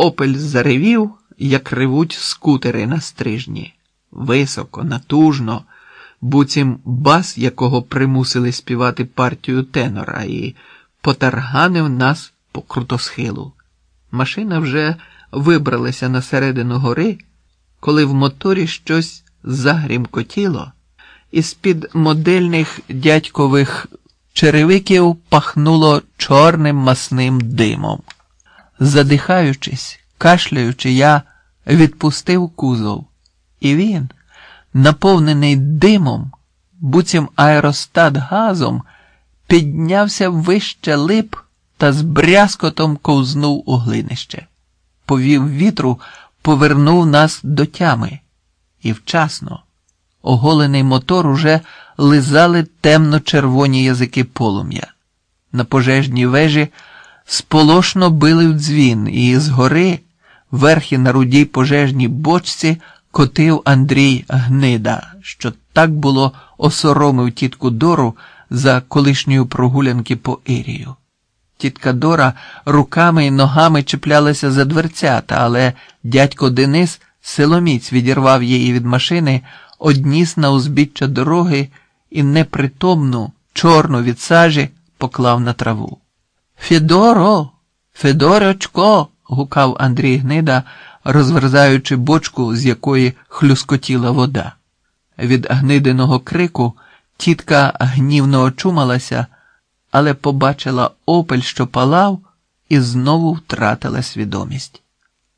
Опель заревів, як ревуть скутери на стрижні, високо, натужно, буцім бас, якого примусили співати партію тенора, і потарганив нас по крутосхилу. Машина вже вибралася на середину гори, коли в моторі щось загрімкотіло, і з-під модельних дядькових черевиків пахнуло чорним масним димом. Задихаючись, кашляючи, я відпустив кузов, і він, наповнений димом, буцім аеростат газом, піднявся вище лип та з брязкотом ковзнув у глинище. Повів вітру, повернув нас до тями. І вчасно, оголений мотор уже лизали темно-червоні язики полум'я. На пожежній вежі сполошно били в дзвін, і згори, верхи на рудій пожежній бочці, котив Андрій Гнида, що так було осоромив тітку Дору за колишньої прогулянки по Ірію. Тітка Дора руками і ногами чіплялася за дверцята, але дядько Денис силоміць відірвав її від машини, одніс на узбіччя дороги і непритомну, чорну від сажі поклав на траву. Федоро, Федорочко. гукав Андрій Гнида, розверзаючи бочку, з якої хлюскотіла вода. Від гнидиного крику тітка гнівно очумалася, але побачила опель, що палав, і знову втратила свідомість.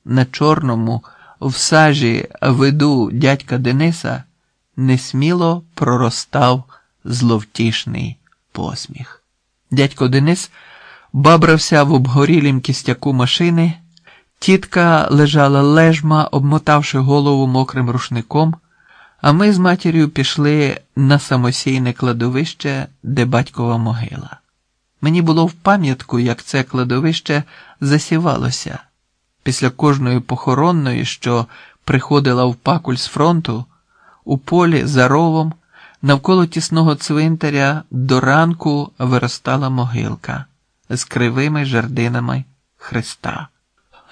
На чорному, в сажі виду дядька Дениса несміло проростав зловтішний посміх. Дядько Денис бабрався в обгорілім кістяку машини, тітка лежала лежма, обмотавши голову мокрим рушником, а ми з матір'ю пішли на самосійне кладовище, де батькова могила. Мені було в пам'ятку, як це кладовище засівалося. Після кожної похоронної, що приходила в пакуль з фронту, у полі за ровом, навколо тісного цвинтаря до ранку виростала могилка з кривими жердинами Христа.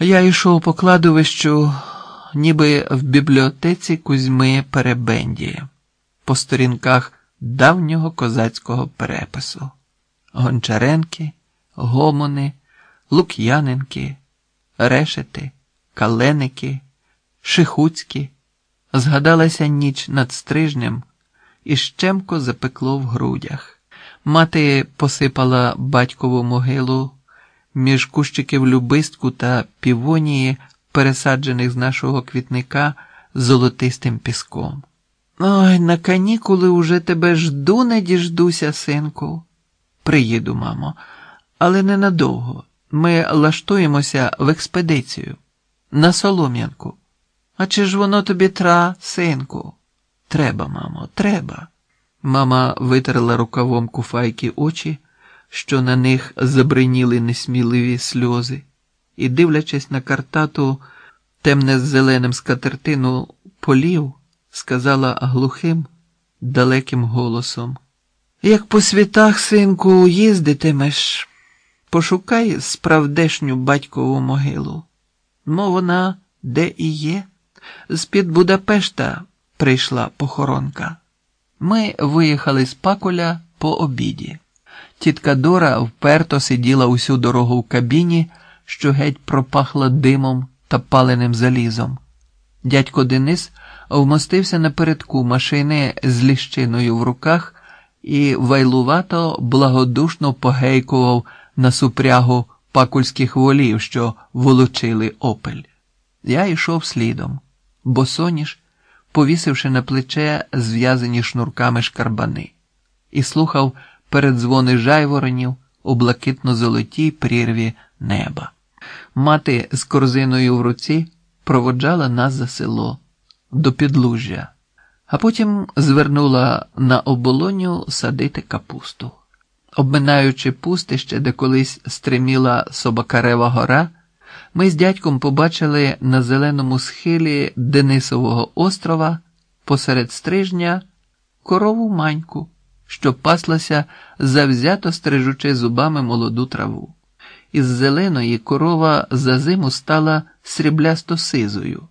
Я йшов по кладовищу, ніби в бібліотеці Кузьми Перебендії, по сторінках давнього козацького перепису. Гончаренки, гомони, лук'яненки, решети, каленики, шихуцькі. Згадалася ніч над стрижнем, і щемко запекло в грудях. Мати посипала батькову могилу між кущиків любистку та півонії, пересаджених з нашого квітника золотистим піском. Ой, на канікули уже тебе жду, не діждуся, синку. Приїду, мамо, але ненадовго. Ми лаштуємося в експедицію на Солом'янку. А чи ж воно тобі тра, синку? Треба, мамо, треба. Мама витерла рукавом куфайки очі, що на них забриніли несміливі сльози, і, дивлячись на картату темне з зеленим скатертину полів, сказала глухим, далеким голосом: Як по світах, синку, їздитимеш, пошукай справдешню батькову могилу. Мов вона де і є, з-під Будапешта прийшла похоронка. Ми виїхали з Пакуля по обіді. Тітка Дора вперто сиділа усю дорогу в кабіні, що геть пропахла димом та паленим залізом. Дядько Денис вмостився напередку машини з ліщиною в руках і вайлувато благодушно погейкував на супрягу пакульських волів, що волочили опель. Я йшов слідом, бо соніш повісивши на плече зв'язані шнурками шкарбани, і слухав передзвони жайворонів у блакитно-золотій прірві неба. Мати з корзиною в руці проводжала нас за село до підлужжя, а потім звернула на оболоню садити капусту. Обминаючи пустище, де колись стриміла Собакарева гора. Ми з дядьком побачили на зеленому схилі Денисового острова посеред стрижня корову маньку, що паслася завзято стрижучи зубами молоду траву. із зеленої корова за зиму стала сріблясто сизою.